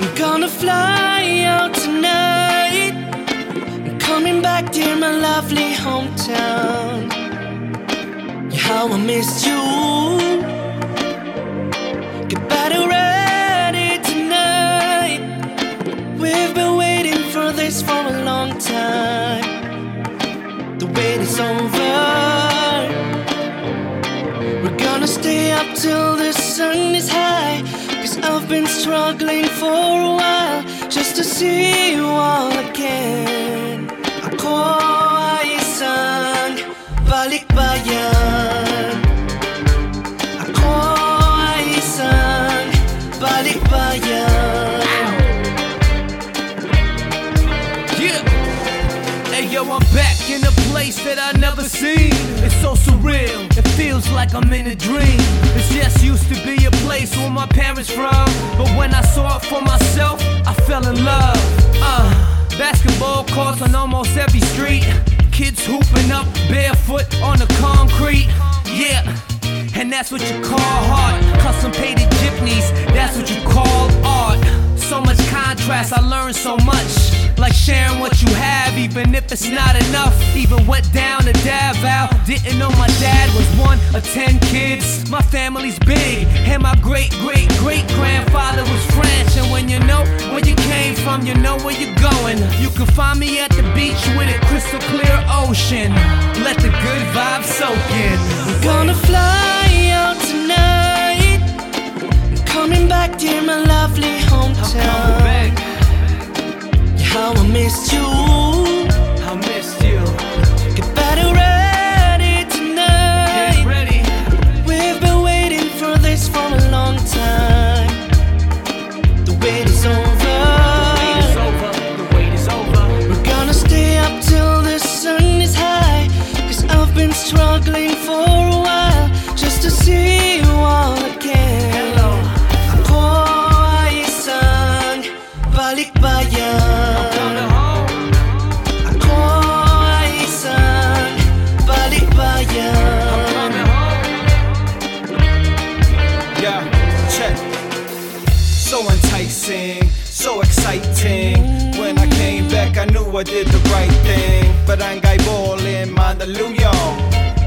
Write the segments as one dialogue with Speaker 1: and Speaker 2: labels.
Speaker 1: I'm gonna fly out tonight. I'm coming back to my lovely hometown. Yeah, how I missed you. Get better ready tonight. We've been waiting for this for a long time. The wait is over. We're gonna stay up till the sun is high. I've been struggling for a while just to see you all again. Ako ay isang balikbayan. Ako ay isang balikbayan.
Speaker 2: Yeah. Hey yo, I'm back that I never seen. It's so surreal, it feels like I'm in a dream. This just used to be a place where my parents from, but when I saw it for myself, I fell in love. Uh, basketball courts on almost every street. Kids hooping up barefoot on the concrete. Yeah. And that's what you call heart. Custom painted jeepneys, that's what you call art. So much contrast, I learned so much. Like sharing what you have, even if it's not enough. Even went down to Davao, didn't know my dad was one of ten kids. My family's big, and my great great great grandfather was French. And when you know where you came from, you know where you're going. You can find me at the beach with a crystal clear ocean. Let the good vibes soak in. I'm gonna
Speaker 1: fly out tonight. I'm coming back to my lovely hometown. How I missed you. I
Speaker 2: missed you.
Speaker 1: Get better ready tonight. Get
Speaker 2: ready.
Speaker 1: We've been waiting for this for a long time. The wait is over. Wait is
Speaker 2: over. The wait is over.
Speaker 1: We're gonna stay up till the sun is high. Cause I've been struggling for a while just to see
Speaker 3: so exciting. When I came back, I knew I did the right thing. Barangay ball in Mandaluyong.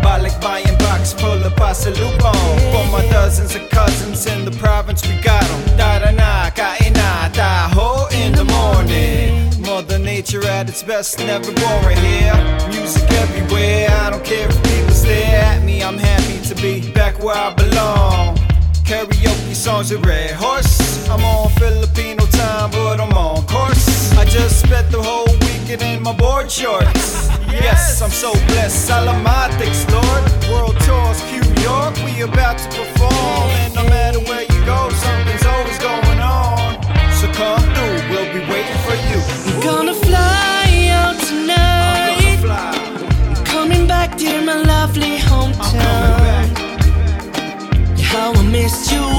Speaker 3: Balikbayan box full of pasalubong. For my dozens of cousins in the province, we got got 'em. Dara na, kain na, taho in the morning. Mother Nature at its best, never boring here. Music everywhere, I don't care if people stare at me. I'm happy to be back where I belong. Karaoke songs with Red Horse. I'm on Filipino time, but I'm on course. I just spent the whole weekend in my board shorts. yes, I'm so blessed. Salamatics, Lord. World tours, New York. We about to perform, and no matter where you go, something's always going on. So come through, we'll be waiting for you.
Speaker 1: I'm gonna fly out tonight. I'm gonna
Speaker 3: fly.
Speaker 1: Coming back to my lovely hometown. How I missed you